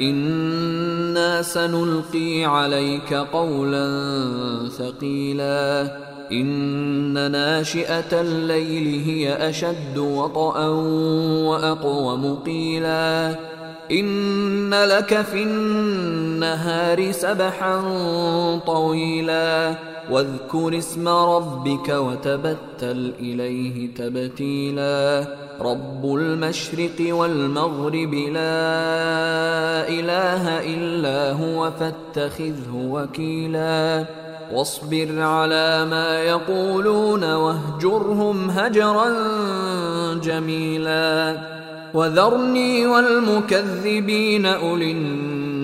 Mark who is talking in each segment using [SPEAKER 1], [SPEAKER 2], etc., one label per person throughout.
[SPEAKER 1] أنا سنلقي عليك قولا ثقيلا ان ناشئه الليل هي اشد وطئا واقوم قيلا ان لك في النهار سبحا طويلا واذكر اسم ربك وتبتل إليه تبتيلا رب المشرق والمغرب لا إله إلا هو فاتخذه وكيلا واصبر على ما يقولون واهجرهم هجرا جميلا وذرني والمكذبين أولي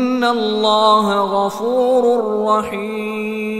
[SPEAKER 1] إن الله غفور رحيم